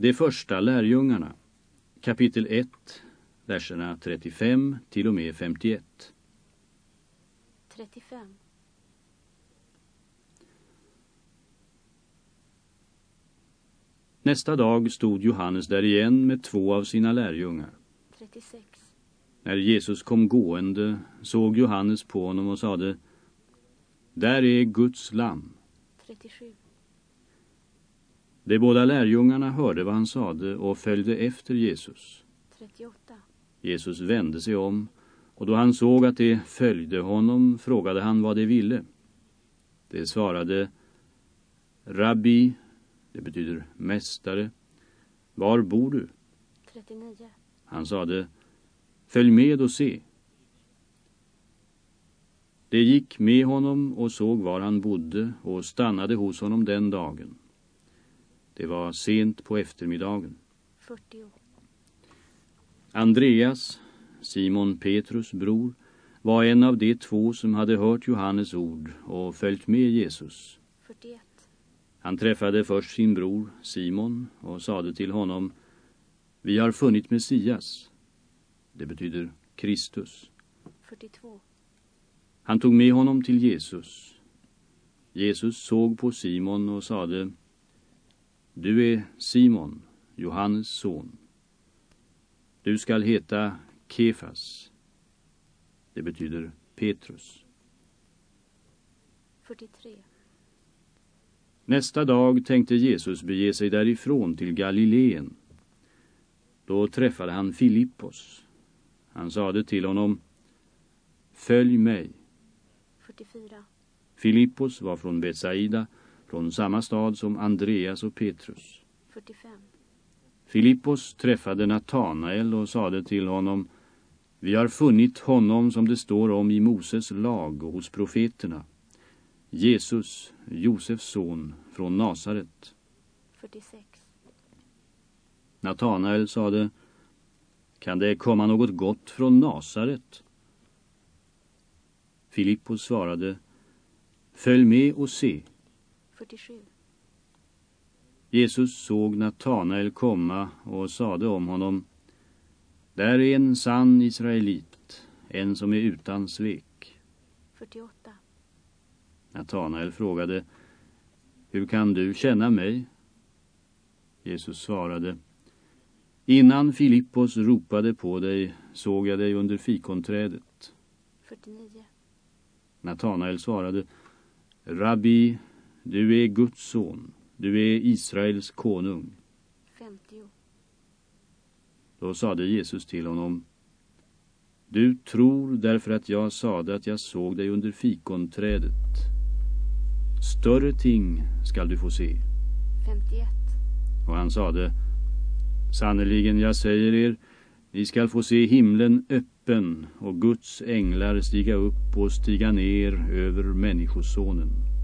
De första lärjungarna. Kapitel 1, verserna 35 till och med 51. 35. Nästa dag stod Johannes där igen med två av sina lärjungar. 36. När Jesus kom gående såg Johannes på honom och sade Där är Guds lamm. 37. De båda lärjungarna hörde vad han sade och följde efter Jesus. 38. Jesus vände sig om och då han såg att de följde honom frågade han vad de ville. De svarade Rabbi, det betyder mästare, var bor du? 39. Han sade Följ med och se. De gick med honom och såg var han bodde och stannade hos honom den dagen. Det var sent på eftermiddagen. 40. Andreas, Simon Petrus bror, var en av de två som hade hört Johannes ord och följt med Jesus. 41. Han träffade först sin bror Simon och sade till honom Vi har funnit Messias. Det betyder Kristus. 42. Han tog med honom till Jesus. Jesus såg på Simon och sade Du är Simon, Johannes son. Du skall heta Kefas. Det betyder Petrus. 43. Nästa dag tänkte Jesus bege sig därifrån till Galileen. Då träffade han Filippos. Han sade till honom Följ mig. 44. Filippos var från Betsaida, från samma stad som Andreas och Petrus. 45. Filippos träffade Natanael och sade till honom Vi har funnit honom som det står om i Moses lag och hos profeterna. Jesus, Josefs son, från Nasaret. 46. Natanael sade Kan det komma något gott från Nasaret? Filippos svarade Följ med och se. 47. Jesus såg Natanael komma och sade om honom Där är en sann israelit, en som är utan svek. 48. Natanael frågade Hur kan du känna mig? Jesus svarade Innan Filippos ropade på dig såg jag dig under fikonträdet. 49. Natanael svarade Rabbi, du är Guds son. Du är Israels konung. 50. Då sade Jesus till honom Du tror därför att jag sade att jag såg dig under fikonträdet. Större ting skall du få se. 51. Och han sade Sannerligen, jag säger er, ni skall få se himlen öppen och Guds änglar stiga upp och stiga ner över människosonen.